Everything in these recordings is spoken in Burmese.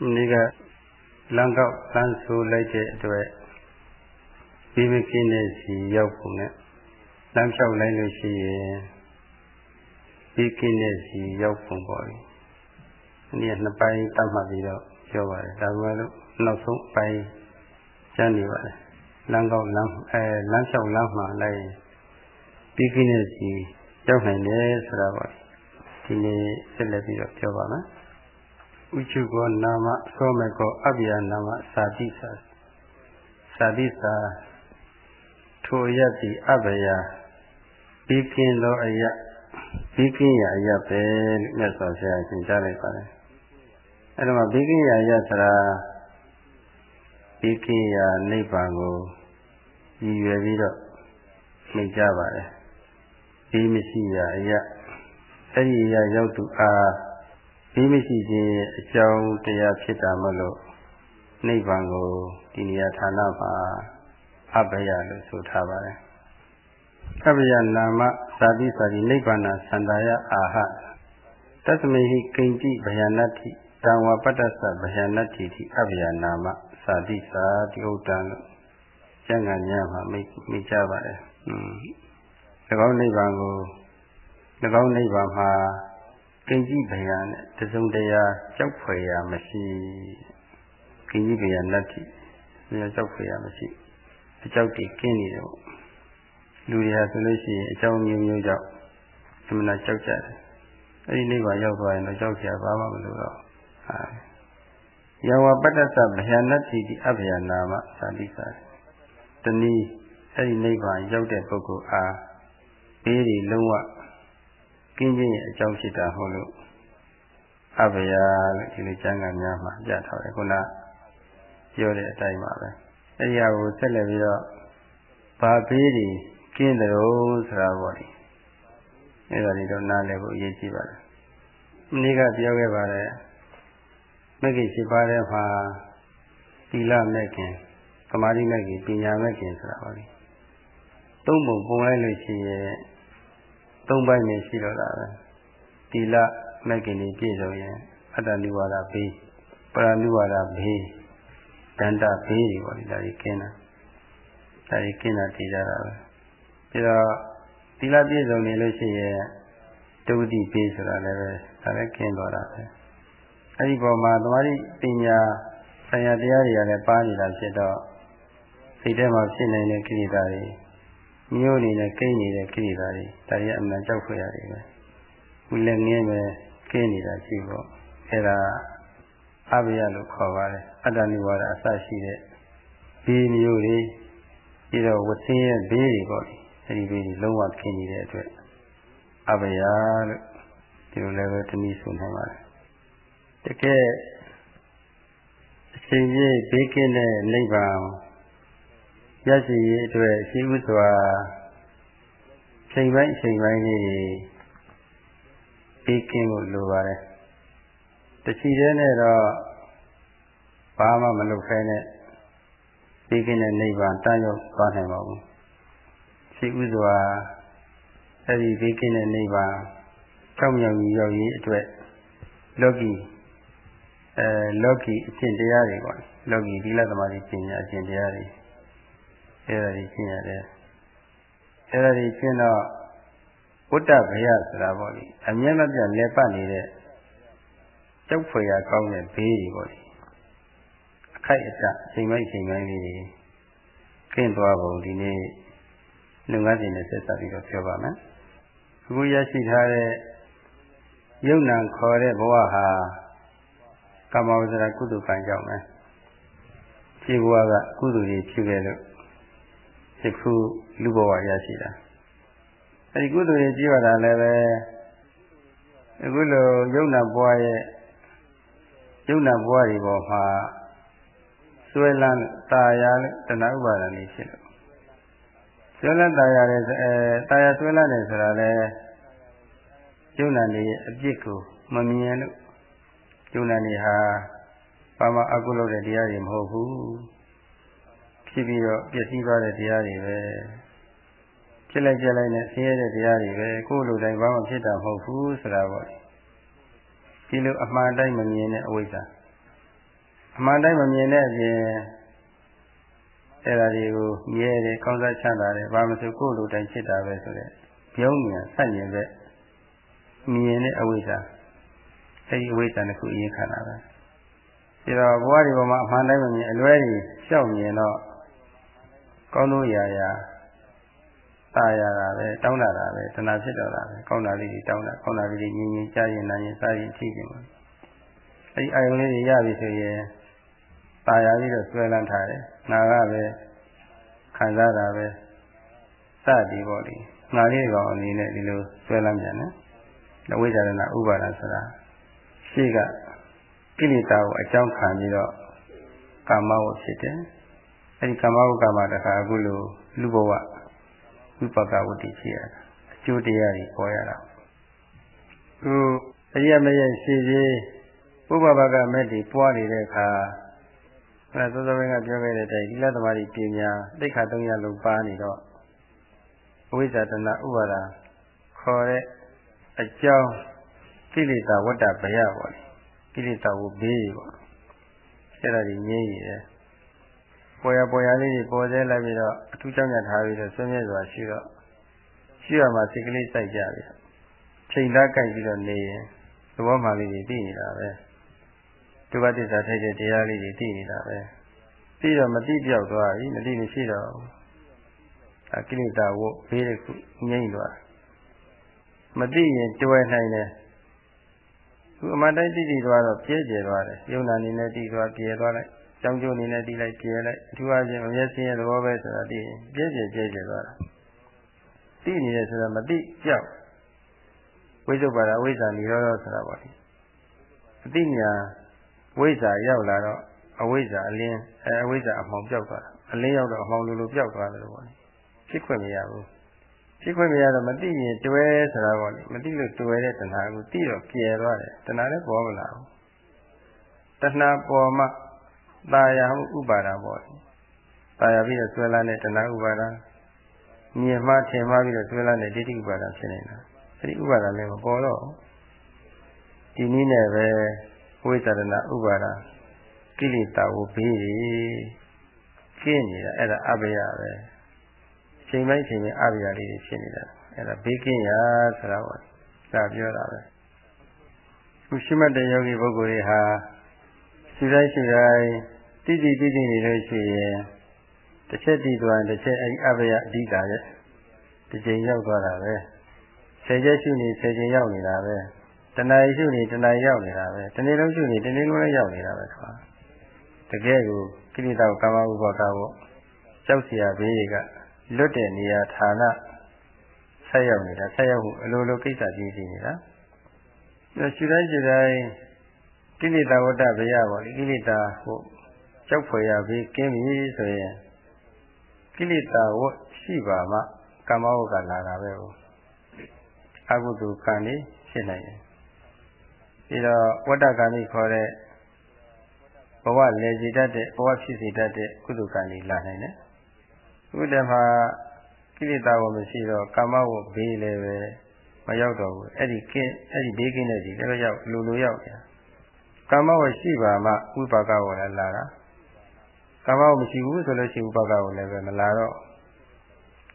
ဒီကလမ်းကောက်လမ်းဆိုးလိုက်တဲ့အတွက်ပြီးမကင်းတဲ့စီရောက်ပုံနဲ့လမ်းလျှောက်လိုက်လို့ရှိရင်ပြီးကင်းတဲ့စီရောက်ပုံပေါ့လေ။ဒီကနှစ်ပိုင်းတတ်မှတ်ပြီးတော့ပြောပါတယ်။ဒါပေမဲ့လို့နောက်ဆုံးပိုင်းကျန်နေပါတယ်။လမ်းကောက်လမ်းအဲလမ်းလျှောက်လမ်းမှလိုက်ပြီးကင်းတဲ့စီရောက်နိုင်တယ်ဆိုတာပေါ့။ဒီနေ့ဆက်လက်ပြီးတော့ပြောပါမယ်။ ဥချုကောနာမသောမေကောအဗျာနာမသာတိသာသာတိသာထိုအရသည်အဘယပြီးကင်းသောအရပြီးကင်းရာအရပဲလို့မြတ်စွာဘုရားသင်ကြားလိုက်ပါတယ်အဲ့တော့ပြီးကင်းရာအရဆိုတာပြီးကင်းရာနိဗ္ဗာန်ကိုရည်ရွယ်ပြီးတော့မိတ်ကြပါတယ်ပြီးမရှိရာအရအဲ့ဒီအရရောက်သူအား ပြီးမရှိခြင်းအကြောင်းတရားဖြစ်တာမလို့နိဗ္ဗာန်ကိုဒီနေရာဌာနမှာအဘယလို့ဆိုထားပါတယ်အဘယနာမသာတိသာတိနိဗ္ဗာန်သန္တာယအာဟတသမေဟိကိဉ္တိဗယနတ္တိတံဝပတ္တသဗယနတ္တိတိအဘယနာမသာတိသာတိဥဒ္ဒံလို့ကျမ်းဂန်များမှာမိမိကြပါတယ်။อืม၎င်းနိဗ္ဗာန်ကို၎င်းနိဗ္ဗာန်မှာ ကိဉ္တိဗယနဲ့တစုံတရာကြောက်ဖွယ်ရာမရှိကိဉ္တိဗယနတ္တိကြောက်ဖွယ်ရာမရှိအကြောက်တွေကင်းနေတယ်ပေါ့လူတွေဟာဆိုလို့ရှိရင်အကြောင်းမျိုးမျိုးကြောင့်အမှန်ကြောက်ကြတယ်အဲ့ဒီနိဗ္ဗာန်ရောက်သွားရင်တော့ကြောက်ကြဘာမှမလိုတော့ဟာယဝပတ္တသဗယနတ္တိတိအဘယနာမသာတိသာတနည်းအဲ့ဒီနိဗ္ဗာန်ရောက်တဲ့ပုဂ္ဂိုလ်အားဘေးတွေလုံးဝ ကင်းခြင်းရဲ့အကြောင်းဖြစ်တာဟုတ်လို့အဘယလို့ဒီလိုကျမ်းဂန်များမှာပြထားတယ်ခုနပြောတဲ့အတိုင်းပါပဲအဲ့ဒီဟာကိုဆက်လက်ပြီးတော့ဘာဘေးတွေကင်းတယ်လို့ဆိုတာပေါ့လေအဲ့ဒါတွေတော့နားလည်ဖို့အရေးကြီးပါတယ်။နေ့ကပြောခဲ့ပါတယ်မဂ္ဂင်ရှိပါးတဲ့မှာသီလမဲ့ခင်သမာဓိမဲ့ခင်ပညာမဲ့ခင်ဆိုတာပါလေ။သုံးပုံပုံလိုက်လို့ရှိရင် သုံးပိုင်းနဲ့ရှိတော့တာပဲ။သီလမဲ့ခင်တွေပြည့်စုံရင်အတ္တနိဝါဒဘေးပရနိဝါဒဘေးဒန္တဘေးတွေပေါ့လေဒါကြီးကျင်းတာဒါကြီးကျင်းတာတည်ကြတာပဲပြီးတော့သီလပြည့်စုံနေလို့ရှိရင်ဒုတိဘေးဆိုတာလည်းပဲဒါလည်းကျင်းသွားတာပဲအဲ့ဒီပေါ်မှာသမာဓိပညာဆရာတရားတွေကလည်းပါနေတာဖြစ်တော့စိတ်ထဲမှာဖြစ်နေတဲ့ကိလေသာတွေ မျိုးနေတဲ့ကိန်းနေတဲ့ကိလေသာတွေဒါတွေအမှန်ကြောက်ခွေရတယ်ပဲခုလည်းငင်းပဲကျင်းနေတာရှိပေါ့အဲ့ဒါအဘိယလို့ခေါ်ပါတယ်အတ္တနိဝါဒအစရှိတဲ့ဘေးမျိုးတွေပြီးတော့ဝဆင်းရဲ့ဘေးတွေပေါ့လေအဲဒီဘေးတွေလုံးဝခင်းနေတဲ့အတွက်အဘိယလို့ဒီလိုလည်းပဲတနည်းဆိုနိုင်ပါတယ်တကယ်အချိန်ကြီးဘေးကင်းတဲ့နိဗ္ဗာန် ရရှိရေးအတွက်ရှိဥစွာချိန်ပိုင်းအချိန်ပိုင်းလေးတွေဘေးကင်းဖို့လိုပါတယ်တချီတဲ့နဲ့တော့ဘာမှမလုပ်ခဲနဲ့ပြီးကင်းတဲ့နိဗ္ဗာန်တန်းရောက်သွားနိုင်ပါဘူးရှိဥစွာအဲ့ဒီပြီးကင်းတဲ့နိဗ္ဗာန်ကြောက်မြောင်ကြီးရောက်ရေးအတွက်လောကီအဲလောကီအကျင့်တရားတွေပေါ့လောကီသီလသမာဓိပညာအကျင့်တရားတွေ အဲ့ဒါတွေကျင့်ရတယ်အဲ့ဒါတွေကျင့်တော့ဝတ္တဗယဆိုတာပေါ့လေအမြဲမပြတ်လဲပတ်နေတဲ့ကြောက်ဖွယ်ရကောင်းတဲ့ဘေးတွေပေါ့လေအခိုက်အတန့်အချိန်ပိုင်းအချိန်ပိုင်းလေးတွေကျင့်သွားပုံဒီနေ့လုပ်ငန်းစဉ်နဲ့ဆက်စပ်ပြီးတော့ပြောပါမယ်အခုရရှိထားတဲ့ယုံနာခေါ်တဲ့ဘဝဟာကမ္မဝဇ္ဇရာကုသကံကြောင့်ပဲဒီဘဝကကုသိုလ်တွေဖြစ်ခဲ့လို့ ဒီခုလူဘဝရရှိတာအဲဒီကုသိုလ်တွေကြည့်ရတာလည်းပဲအခုလိုယုံနာဘဝရဲ့ယုံနာဘဝတွေပေါ်မှာဆွဲလန်းတာယာတဏှာဥပါဒဏ်တွေဖြစ်လို့ဆွဲလန်းတာယာတဲ့အဲတာယာဆွဲလန်းတယ်ဆိုတာလေယုံနာနေအပြစ်ကိုမမြင်လို့ယုံနာနေဟာဘာမှအကုလုပ်တဲ့တရားတွေမဟုတ်ဘူး ဖြစ်ပြီးတော့ပျက်စီးသွားတဲ့တရားတွေပဲဖြစ်လိုက်ကြလိုက်နဲ့ဆင်းရဲတဲ့တရားတွေပဲကိုယ်လိုတိုင်းဘာမှဖြစ်တာမဟုတ်ဘူးဆိုတာပေါ့ဒီလိုအမှန်တိုင်းမမြင်တဲ့အဝိဇ္ဇာအမှန်တိုင်းမမြင်တဲ့အပြင်အဲ့ဒါတွေကိုမြဲတယ်ကောင်းစားချမ်းသာတယ်ဘာမဆိုကိုယ်လိုတိုင်းဖြစ်တာပဲဆိုတဲ့ပြုံးဉာဏ်ဆက်ဉာဏ်ပဲမြင်တဲ့အဝိဇ္ဇာအဲ့ဒီအဝိဇ္ဇာတစ်ခုအရင်ခံတာပဲဒီတော့ဘဝဒီပေါ်မှာအမှန်တိုင်းမမြင်အလွဲကြီးရှောက်မြင်တော့ ကောင်းလို့ရာရာတာရတာပဲတောင်းတာတာပဲတဏှာဖြစ်တော့တာပဲကောင်းတာလေးတွေတောင်းတာကောင်းတာလေးတွေငြင်းငြင်းကြားရင်နာရင်စားရင်ထိရင်ပါအဲဒီအာယုံလေးတွေရပြီဆိုရင်တာယာပြီးတော့ဆွဲလန်းထားတယ်ငါကပဲခံစားတာပဲစသည်ပေါ့လေငါလေးကောင်အနေနဲ့ဒီလိုဆွဲလန်းပြန်တယ်ဝိဇ္ဇာရဏဥပါဒဆိုတာရှိကကိလေသာကိုအကြောင်းခံပြီးတော့ကာမဝဖြစ်တယ် အဲဒီကာမဝကမှာတခါအခုလိုလူဘဝဝိပကဝတ္တိဖြစ်ရတာအကျိုးတရားတွေပေါ်ရတာခုအရိယမရဲ့ရှိသေးပုဗ္ဗဘာကမဲ့တွေပွားနေတဲ့အခါအဲသောသောဘင်းကပြောခဲ့တဲ့အတိုင်းဒီလသမารီပညာတိခါ၃ရပ်လုံးပါနေတော့အဝိဇ္ဇာတဏဥပါဒခေါ်တဲ့အကြောင်းကိလေသာဝတ္တဗျာပေါ့လေကိလေသာကိုဘေးပေါ့အဲ့ဒါကြီးငြိမ့်ရည် ပေါ်ရပေါ်ရလေးတွေပေါ်သေးလိုက်ပြီးတော့အထူးကြောင့်ညထားပြီးတော့ဆွေးမြဲစွာရှိတော့ရှိရမှာစိတ်ကလေးစိုက်ကြပြီချိန်သားကြိုက်ပြီးတော့နေရင်သဘောမှလေးတွေသိနေတာပဲဒုက္ခသစ္စာထိုက်တဲ့တရားလေးတွေသိနေတာပဲသိတော့မသိပြောက်သွားပြီမသိမရှိတော့အကိလေသာဝတ်ဘေးတစ်ခုငြိမ့်သွားမသိရင်တွယ်နိုင်တယ်သူအမှန်တိုင်းသိသိသွားတော့ပြဲကျဲသွားတယ်ယုံနာနေနဲ့သိသွားပြဲသွားလိုက် ကြောင်းကျိုးအနေနဲ့တီးလိုက်ပြဲလိုက်အထူးအချင်းအမျက်စင်းရဲ့သဘောပဲဆိုတာသိရင်ပြဲပြဲပြဲပြဲသွားတာသိနေတယ်ဆိုတော့မသိကြောက်ဝိသုပါဒဝိဇ္ဇာនិရောဓဆိုတာပါလေအသိဉာဏ်ဝိဇ္ဇာရောက်လာတော့အဝိဇ္ဇာအလင်းအဲအဝိဇ္ဇာအမှောင်ပြောက်သွားတာအလင်းရောက်တော့အမှောင်လိုလိုပြောက်သွားတယ်လို့ပေါ့လေဖြစ်ခွင့်မရဘူးဖြစ်ခွင့်မရတော့မသိရင်တွဲဆိုတာပေါ့လေမသိလို့တွဲတဲ့တဏှာကိုသိတော့ကျယ်သွားတယ်တဏှာလည်းပေါ်မလာဘူးတဏှာပေါ်မှ ตาယာမှုဥပါဒပေါ့ตาယာပြီးတော့ဆွဲလာတဲ့တဏှာဥပါဒမြင်မှထင်မှပြီးတော့ဆွဲလာတဲ့ဒိဋ္ဌိဥပါဒဖြစ်နေတာအဲဒီဥပါဒလည်းမပေါ်တော့ဒီနည်းနဲ့ပဲဝိသရဏဥပါဒကိလေသာကိုဘေးကြီးကျင်းနေတာအဲ့ဒါအဘယပဲချိန်ပိုင်းချိန်ပိုင်းအဘယလေးတွေဖြစ်နေတာအဲ့ဒါဘေးကင်းရာဆိုတာပေါ့ဒါပြောတာပဲခုရှိမှတ်တဲ့ယောဂီပုဂ္ဂိုလ်တွေဟာရှိတိုင်းရှိတိုင်း တိတိတိတိနေလို့ရှိရင်တစ်ချက်တည်သွားရင်တစ်ချက်အဲဒီအဘယအဓိကရဲ့တစ်ချိန်ရောက်သွားတာပဲဆယ်ချက်ရှိနေဆယ်ချိန်ရောက်နေတာပဲတဏှာရှိနေတဏှာရောက်နေတာပဲတနေ့လုံးရှိနေတနေ့လုံးလည်းရောက်နေတာပဲကွာတကယ်ကိုကိလေသာကာမဥပါကကိုကြောက်เสียဘေးတွေကလွတ်တဲ့နေရာဌာနဆက်ရောက်နေတာဆက်ရောက်မှုအလိုလိုကိစ္စကြီးကြီးနေတာဒါရှိတိုင်းရှိတိုင်းကိလေသာဝတ္တဗျာပေါ့လေကိလေသာဟုတ် ကြောက်ဖွယ်ရပြီးကင်းပြီဆိုရင်ကိလေသာဝတ်ရှိပါမှကာမဝတ်ကလာတာပဲဟုတ်အကုသိုလ်ကံနေဖြစ်နိုင်တယ်ပြီးတော့ဝတ္တကံကြီးခေါ်တဲ့ဘဝလေစီတတ်တဲ့ဘဝဖြစ်စီတတ်တဲ့ကုသိုလ်ကံကြီးလာနိုင်တယ်ခုတည်းမှာကိလေသာဝတ်မရှိတော့ကာမဝတ်ဘေးလည်းပဲမရောက်တော့ဘူးအဲ့ဒီကင်းအဲ့ဒီဘေးကင်းတဲ့ဒီလည်းရောက်လူလူရောက်တယ်ကာမဝတ်ရှိပါမှဝိပါကဝတ်လည်းလာတာ ကာမဝတ်မရှိဘူးဆိုလို့ရှိရင်ဝိပါကဝတ်လည်းပဲမလာတော့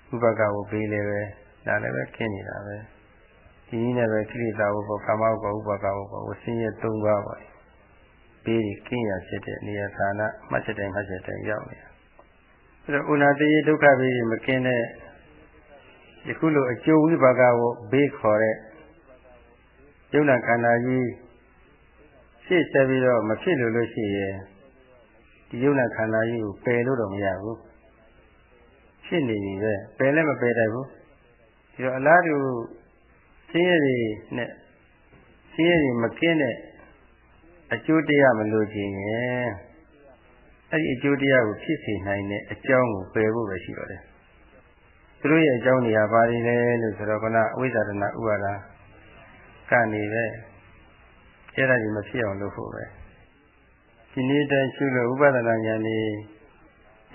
ဝိပါကဝတ်ဘေးလည်းပဲဒါလည်းပဲကင်းနေတာပဲဒီနည်းနဲ့ပဲကိလေသာဝတ်ပေါ်ကာမဝတ်ပေါ်ဝိပါကဝတ်ပေါ်ဝဆင်းရဲ၃ပါးပါဘေးကြီးကင်းရဖြစ်တဲ့နေရာဌာနမှတ်ချက်တိုင်းမှတ်ချက်တိုင်းရောက်နေတာအဲတော့ဥနာတေဒုက္ခဘေးမကင်းတဲ့ယခုလိုအကျိုးဝိပါကကိုဘေးခေါ်တဲ့ယုံနာခန္ဓာကြီးရှေ့ဆက်ပြီးတော့မဖြစ်လို့လို့ရှိရင် ဒီယုံနာခန္ဓာကြီးကိုပယ်လို့တော့မရဘူးဖြစ်နေပြီပဲပယ်လည်းမပယ်တတ်ဘူးဒီတော့အလားတူဆင်းရဲတွေနဲ့ဆင်းရဲတွေမကင်းတဲ့အကျိုးတရားမလို့ခြင်းရဲ့အဲ့ဒီအကျိုးတရားကိုဖြစ်စေနိုင်တဲ့အကြောင်းကိုပယ်ဖို့ပဲရှိတော့တယ်သူတို့ရဲ့အကြောင်းတွေဟာဘာတွေလဲလို့ဆိုတော့ကနအဝိဇ္ဇာတနာဥပါဒကနေပဲအဲ့ဒါကြီးမဖြစ်အောင်လုပ်ဖို့ပဲ ဒီနေ့တည်းရှုလို့ဥပဒနာဉာဏ်นี่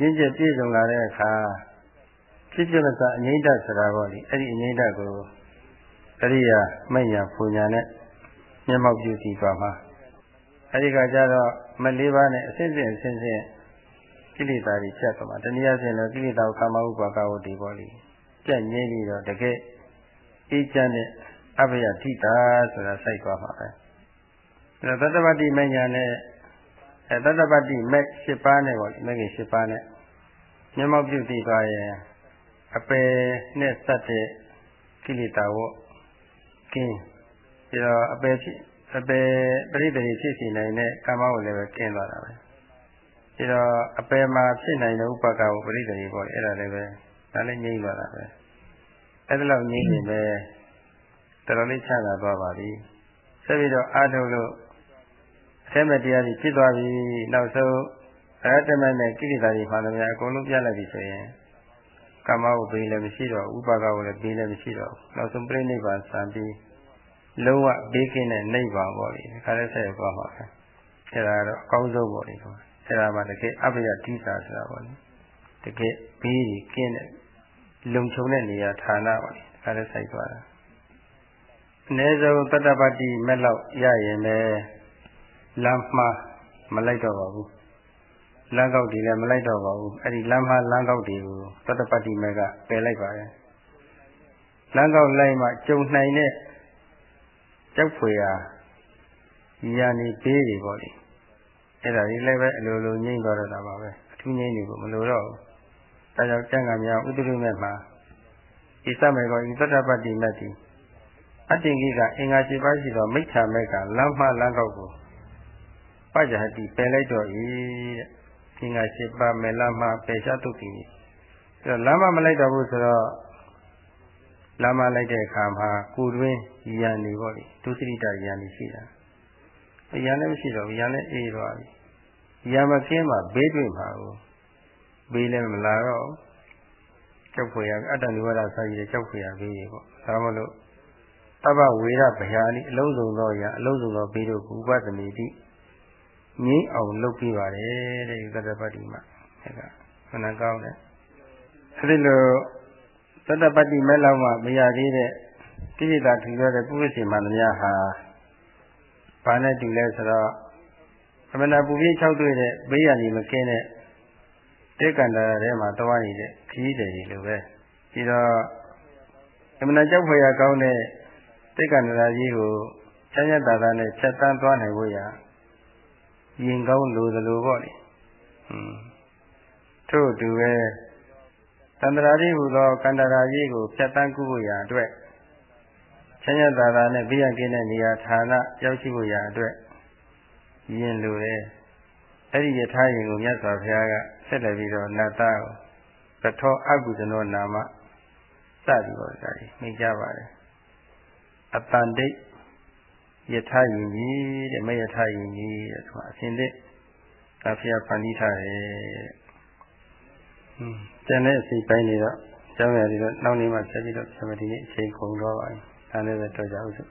ရင်းချက်ပြည့်စုံလာတဲ့အခါဖြစ်ဖြစ်မစအငိမ့်တဆိုတာပေါ့လေအဲ့ဒီအငိမ့်တကိုတရိယာမိညာပူညာနဲ့မျက်မှောက်ပြုစီသွားမှာအဲဒီကကြတော့မလေးပါးနဲ့အစဉ်စဉ်အစဉ်စဉ်ကိလေသာတွေဖြတ်သွားမှာတနည်းအားဖြင့်တော့ကိလေသာကိုကာမဥပါကဝတ္တိပေါ်လိပြတ်ငြိမ့်ပြီးတော့တကယ်အေးချမ်းတဲ့အဘယထိတာဆိုတာစိုက်သွားမှာပဲအဲသတ္တပတ္တိမညာနဲ့ အဲသတ္တပတ္တိမက်၈ပါးနဲ့ပေါ့မက်ကြီး၈ပါးနဲ့မျက်မှောက်ပြုတည်သွားရင်အပယ်နဲ့စက်တဲ့ကိလေသာဝကင်းပြီးတော့အပယ်ဖြစ်အပယ်ပရိသေဖြစ်စီနိုင်တဲ့ကာမဝလည်းပဲကင်းသွားတာပဲပြီးတော့အပယ်မှာဖြစ်နိုင်တဲ့ဥပကဝပရိသေပေါ့အဲ့ဒါလည်းပဲဒါလည်းငြိမ့်သွားတာပဲအဲ့ဒါလောက်ငြိမ့်ရင်ပဲတော်တော်လေးချမ်းသာသွားပါပြီဆက်ပြီးတော့အာထုလို့ အထက်မဲ့တရားကြီးဖြစ်သွားပြီနောက်ဆုံးအရတ္တမနဲ့ကိလေသာတွေမှန်တယ်များအကုန်လုံးပြလိုက်ပြီဆိုရင်ကာမဝဘေးလည်းမရှိတော့ဥပါကဝလည်းဘေးလည်းမရှိတော့နောက်ဆုံးပြိဋိဘံစံပြီးလုံးဝဘေးကင်းတဲ့နိဗ္ဗာန်ပေါ့လေခါလေးဆက်ရောက်သွားမှာပဲအဲ့ဒါတော့အကောင်းဆုံးပေါ့လေအဲ့ဒါမှတကယ်အဘယတိတာဆိုတာပေါ့လေတကယ်ဘေးကြီးကင်းတဲ့လုံခြုံတဲ့နေရာဌာနပေါ့လေခါလေးဆက်သွားတာအနည်းဆုံးတတ္တပတ္တိမဲ့လောက်ရရင်လည်း လမ်းမှားမလိုက်တော့ပါဘူးလမ်းကောက်တွေလည်းမလိုက်တော့ပါဘူးအဲ့ဒီလမ်းမှားလမ်းကောက်တွေကိုတတ္တပတ္တိမဲ့ကပယ်လိုက်ပါတယ်လမ်းကောက်လိုက်မှကြုံနိုင်တဲ့ကြောက်ဖွယ်ရာရာနေပေးတွေပေါ့လေအဲ့ဒါဒီလည်းပဲအလိုလိုငြိမ့်သွားတော့တာပါပဲအထူးငြိမ့်နေကိုမလိုတော့ဘူးဒါကြောင့်ကျန်ကများဥဒိရုမဲ့မှာဣသမေကောဣသတ္တပတ္တိမတ်တိအတ္တင်ကြီးကအင်္ဂါ7ပါးရှိသောမိစ္ဆာမဲ့ကလမ်းမလမ်းကောက်ကို ပကြဟတိပယ်လိုက်တော့၏တဲ့အင်္ဂါ7ပါးမဲ့လမ်းမပယ်ရှားတုတ်ပြီအဲတော့လမ်းမမလိုက်တော့ဘူးဆိုတော့လမ်းမလိုက်တဲ့အခါမှာကိုယ်တွင်းရန်နေပေါ့လေဒုစရိတရန်နေရှိတာရန်လည်းမရှိတော့ဘူးရန်လည်းအေးသွားပြီရန်မကင်းမှဘေးတွေ့မှာကိုဘေးလည်းမလာတော့ကြောက်ဖွယ်ရအတ္တနိဝရစာကြီးတဲ့ကြောက်ဖွယ်ရဘေးကြီးပေါ့ဒါမှမဟုတ်တပ္ပဝေရဗျာနိအလုံးစုံသောရာအလုံးစုံသောဘေးတို့ကိုဥပဒနေတိ ငြိမ်းအောင်လုပ်ပြပါတယ်တဲ့ဒီသတ္တပတ္တိမှာအဲကခဏကောင်းတယ်အဲဒီလိုသတ္တပတ္တိမဲ့လောက်မှမရသေးတဲ့ကိလေသာထူရတဲ့ပုရိသေမှန်များဟာဘာနဲ့တူလဲဆိုတော့အမနာပူပြင်း၆တွေ့တဲ့ဘေးရည်မကင်းတဲ့တေကန္တာထဲမှာတွားနေတဲ့ခကြီးတွေလိုပဲပြီးတော့အမနာကြောက်ဖွယ်ရကောင်းတဲ့တေကန္တာကြီးကိုချမ်းသာသာနဲ့ဖြတ်တန်းသွားနိုင်ဖို့ရ ရင်ကောင်းလိုသလိုပေါ့လေဟွန်းထို့တူပဲတန္တရာကြီးဟူသောကန္တရာကြီးကိုဖြတ်တန်းကုဖို့ရာအတွက်ချမ်းသာသာနဲ့ဘေးရကင်းတဲ့နေရာဌာနရောက်ရှိဖို့ရာအတွက်ယင်လိုတယ်အဲ့ဒီယထာယင်ကိုမြတ်စွာဘုရားကဆက်လက်ပြီးတော့နတ်သားကိုပထောအကုသနောနာမစသည်ပေါ့ဒါကြီးမိကြပါတယ်အတန်တိတ် ယထာယင်ကြီးတဲ့မယထာယင်ကြီးတဲ့ဆိုတာအရှင်သစ်ဒါဖျားဖန်တီးထားတယ်တဲ့ဟွန်းကျန်တဲ့အစိပ်ပိုင်းတွေတော့ကျောင်းရည်တွေတော့နောက်နေ့မှဆက်ပြီးတော့ဆရာမဒီနေ့အချိန်ကုန်တော့ပါပြီဒါလည်းပဲတော့ကြအောင်စို့